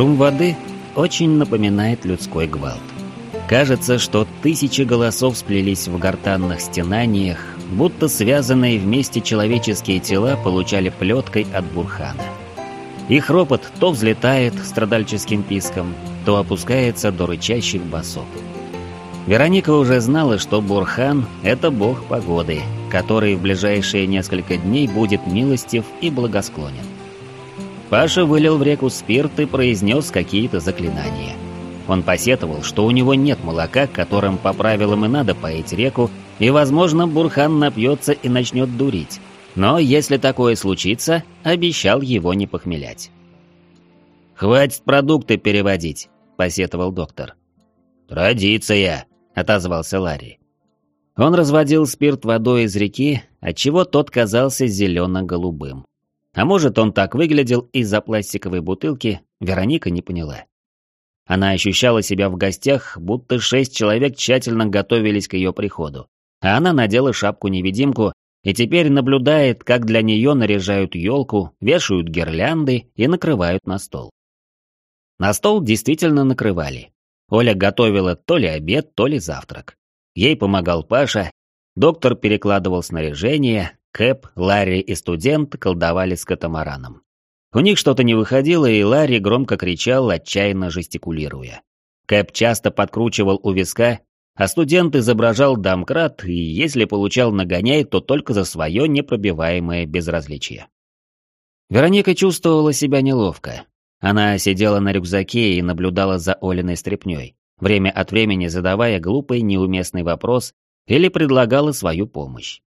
Шум воды очень напоминает людской гвалт. Кажется, что тысячи голосов сплелись в гортанных стенаниях, будто связанные вместе человеческие тела получали плеткой от бурхана. Их ропот то взлетает страдальческим писком, то опускается до рычащих басов. Вероника уже знала, что Бурхан – это бог погоды, который в ближайшие несколько дней будет милостив и благосклонен. Паша вылил в реку спирт и произнес какие-то заклинания. Он посетовал, что у него нет молока, которым по правилам и надо поить реку, и, возможно, Бурхан напьется и начнет дурить. Но если такое случится, обещал его не похмелять. «Хватит продукты переводить», — посетовал доктор. «Традиция», — отозвался Ларри. Он разводил спирт водой из реки, отчего тот казался зелено-голубым. А может, он так выглядел из-за пластиковой бутылки, Вероника не поняла. Она ощущала себя в гостях, будто шесть человек тщательно готовились к ее приходу. А она надела шапку-невидимку и теперь наблюдает, как для нее наряжают елку, вешают гирлянды и накрывают на стол. На стол действительно накрывали. Оля готовила то ли обед, то ли завтрак. Ей помогал Паша, доктор перекладывал снаряжение, Кэп, Ларри и студент колдовали с катамараном. У них что-то не выходило, и Ларри громко кричал, отчаянно жестикулируя. Кэп часто подкручивал у виска, а студент изображал домкрат, и если получал нагоняй, то только за свое непробиваемое безразличие. Вероника чувствовала себя неловко. Она сидела на рюкзаке и наблюдала за Олиной стряпнёй, время от времени задавая глупый неуместный вопрос или предлагала свою помощь.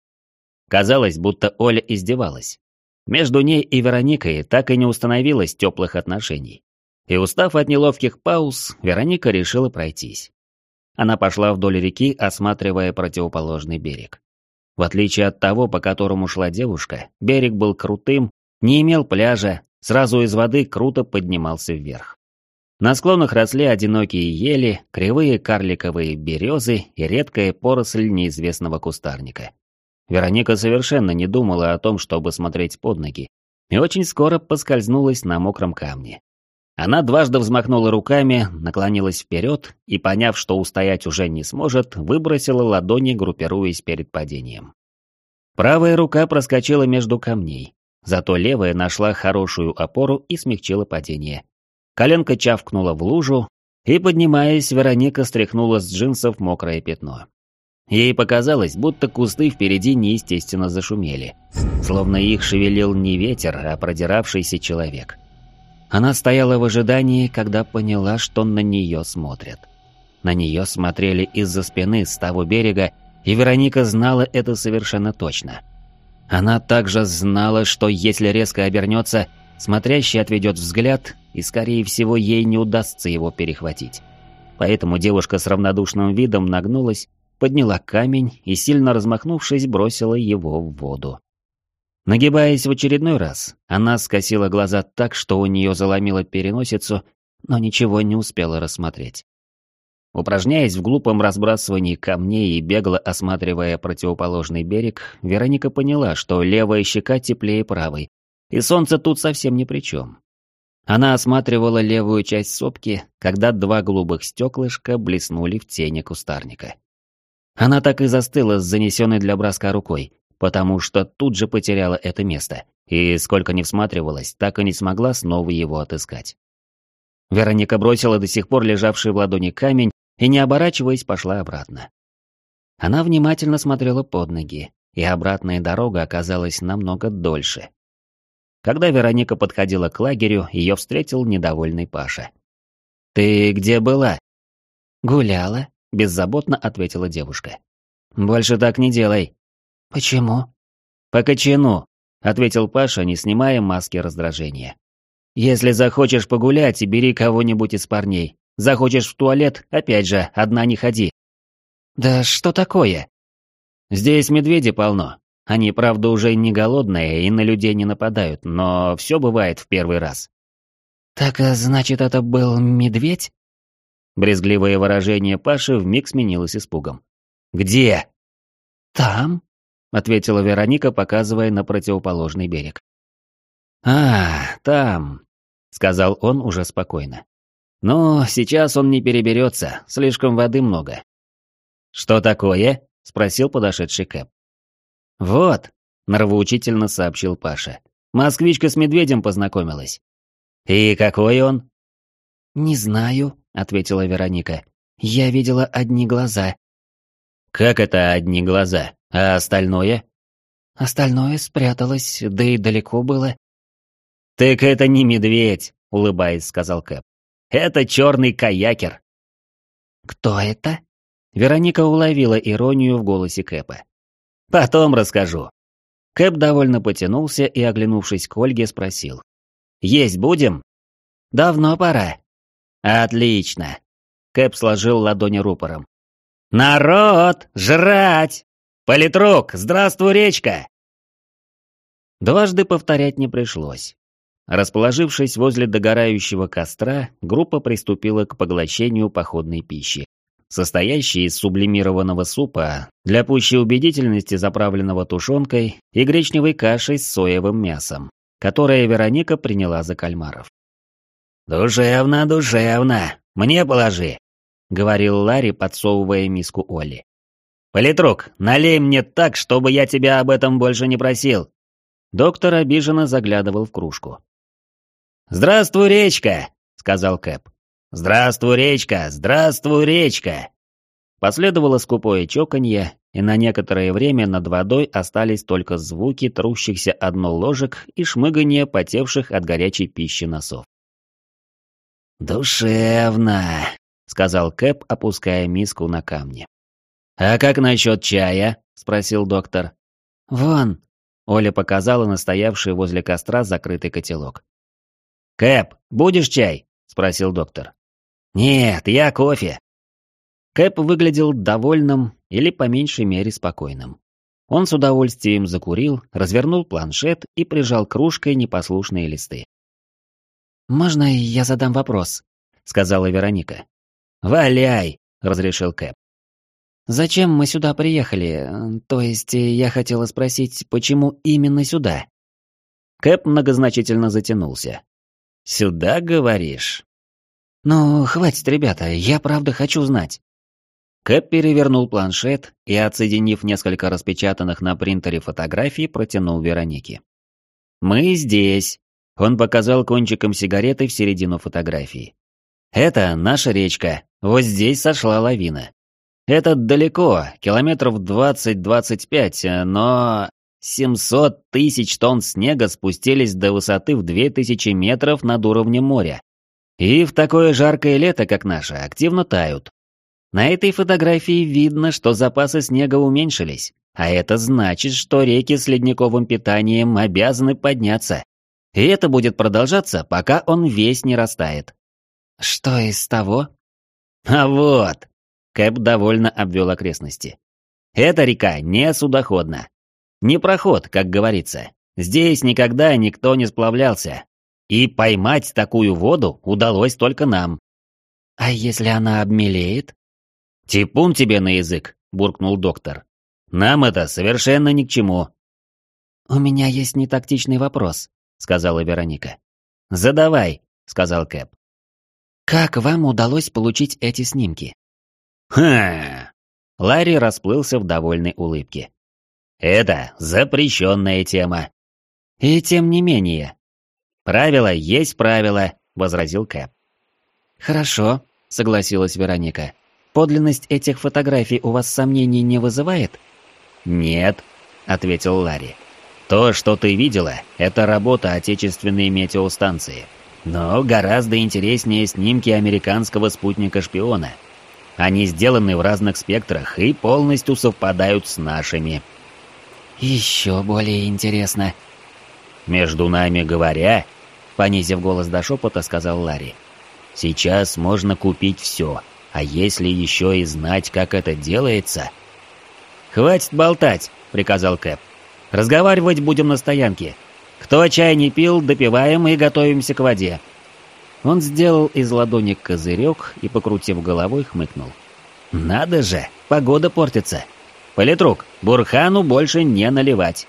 Казалось, будто Оля издевалась. Между ней и Вероникой так и не установилось теплых отношений. И устав от неловких пауз, Вероника решила пройтись. Она пошла вдоль реки, осматривая противоположный берег. В отличие от того, по которому шла девушка, берег был крутым, не имел пляжа, сразу из воды круто поднимался вверх. На склонах росли одинокие ели, кривые карликовые березы и редкая поросль неизвестного кустарника. Вероника совершенно не думала о том, чтобы смотреть под ноги, и очень скоро поскользнулась на мокром камне. Она дважды взмахнула руками, наклонилась вперед и, поняв, что устоять уже не сможет, выбросила ладони, группируясь перед падением. Правая рука проскочила между камней, зато левая нашла хорошую опору и смягчила падение. Коленка чавкнула в лужу, и, поднимаясь, Вероника стряхнула с джинсов мокрое пятно. Ей показалось, будто кусты впереди неестественно зашумели, словно их шевелил не ветер, а продиравшийся человек. Она стояла в ожидании, когда поняла, что на нее смотрят. На нее смотрели из-за спины с того берега, и Вероника знала это совершенно точно. Она также знала, что если резко обернется, смотрящий отведет взгляд, и, скорее всего, ей не удастся его перехватить. Поэтому девушка с равнодушным видом нагнулась подняла камень и, сильно размахнувшись, бросила его в воду. Нагибаясь в очередной раз, она скосила глаза так, что у нее заломило переносицу, но ничего не успела рассмотреть. Упражняясь в глупом разбрасывании камней и бегло осматривая противоположный берег, Вероника поняла, что левая щека теплее правой, и солнце тут совсем ни при чем. Она осматривала левую часть сопки, когда два голубых стеклышка блеснули в тени кустарника. Она так и застыла с занесенной для броска рукой, потому что тут же потеряла это место, и сколько ни всматривалась, так и не смогла снова его отыскать. Вероника бросила до сих пор лежавший в ладони камень и, не оборачиваясь, пошла обратно. Она внимательно смотрела под ноги, и обратная дорога оказалась намного дольше. Когда Вероника подходила к лагерю, ее встретил недовольный Паша. «Ты где была?» «Гуляла», Беззаботно ответила девушка. «Больше так не делай». «Почему?» «По кочану», — ответил Паша, не снимая маски раздражения. «Если захочешь погулять, бери кого-нибудь из парней. Захочешь в туалет, опять же, одна не ходи». «Да что такое?» «Здесь медведи полно. Они, правда, уже не голодные и на людей не нападают, но все бывает в первый раз». «Так, а значит, это был медведь?» Брезгливое выражение Паши вмиг сменилось испугом. «Где?» «Там», — ответила Вероника, показывая на противоположный берег. «А, там», — сказал он уже спокойно. «Но сейчас он не переберется, слишком воды много». «Что такое?» — спросил подошедший Кэп. «Вот», — нравоучительно сообщил Паша. «Москвичка с медведем познакомилась». «И какой он?» «Не знаю», — ответила Вероника. «Я видела одни глаза». «Как это одни глаза? А остальное?» «Остальное спряталось, да и далеко было». «Так это не медведь», — улыбаясь, сказал Кэп. «Это черный каякер». «Кто это?» Вероника уловила иронию в голосе Кэпа. «Потом расскажу». Кэп довольно потянулся и, оглянувшись к Ольге, спросил. «Есть будем?» «Давно пора». «Отлично!» Кэп сложил ладони рупором. «Народ! Жрать! Политрук, здравствуй, речка!» Дважды повторять не пришлось. Расположившись возле догорающего костра, группа приступила к поглощению походной пищи, состоящей из сублимированного супа, для пущей убедительности заправленного тушенкой и гречневой кашей с соевым мясом, которое Вероника приняла за кальмаров. «Душевно, душевно! Мне положи!» — говорил Ларри, подсовывая миску Олли. «Политрук, налей мне так, чтобы я тебя об этом больше не просил!» Доктор обиженно заглядывал в кружку. «Здравствуй, речка!» — сказал Кэп. «Здравствуй, речка! Здравствуй, речка!» Последовало скупое чоканье, и на некоторое время над водой остались только звуки трущихся одно ложек и шмыганье потевших от горячей пищи носов. «Душевно», — сказал Кэп, опуская миску на камни. «А как насчет чая?» — спросил доктор. «Вон», — Оля показала настоявший возле костра закрытый котелок. «Кэп, будешь чай?» — спросил доктор. «Нет, я кофе». Кэп выглядел довольным или по меньшей мере спокойным. Он с удовольствием закурил, развернул планшет и прижал кружкой непослушные листы. «Можно я задам вопрос?» — сказала Вероника. «Валяй!» — разрешил Кэп. «Зачем мы сюда приехали? То есть, я хотела спросить, почему именно сюда?» Кэп многозначительно затянулся. «Сюда, говоришь?» «Ну, хватит, ребята, я правда хочу знать». Кэп перевернул планшет и, отсоединив несколько распечатанных на принтере фотографий, протянул Веронике. «Мы здесь», он показал кончиком сигареты в середину фотографии. «Это наша речка. Вот здесь сошла лавина. Это далеко, километров 20-25, но 700 тысяч тонн снега спустились до высоты в 2000 метров над уровнем моря. И в такое жаркое лето, как наше, активно тают. На этой фотографии видно, что запасы снега уменьшились, а это значит, что реки с ледниковым питанием обязаны подняться. И это будет продолжаться, пока он весь не растает. Что из того? А вот. Кэп довольно обвел окрестности. Эта река не судоходна. Не проход, как говорится. Здесь никогда никто не сплавлялся. И поймать такую воду удалось только нам. А если она обмелеет? Типун тебе на язык, буркнул доктор. Нам это совершенно ни к чему. У меня есть нетактичный вопрос сказала Вероника. «Задавай», — сказал Кэп. «Как вам удалось получить эти снимки?» «Ха!» Ларри расплылся в довольной улыбке. «Это запрещенная тема». «И тем не менее». «Правило есть правило», — возразил Кэп. «Хорошо», — согласилась Вероника. «Подлинность этих фотографий у вас сомнений не вызывает?» «Нет», — ответил Ларри. То, что ты видела, это работа отечественной метеостанции. Но гораздо интереснее снимки американского спутника-шпиона. Они сделаны в разных спектрах и полностью совпадают с нашими. Еще более интересно. Между нами говоря, понизив голос до шепота, сказал Ларри. Сейчас можно купить все, а если еще и знать, как это делается... «Хватит болтать», — приказал Кэп. Разговаривать будем на стоянке. Кто чай не пил, допиваем и готовимся к воде». Он сделал из ладони козырек и, покрутив головой, хмыкнул. «Надо же, погода портится. Политрук, Бурхану больше не наливать.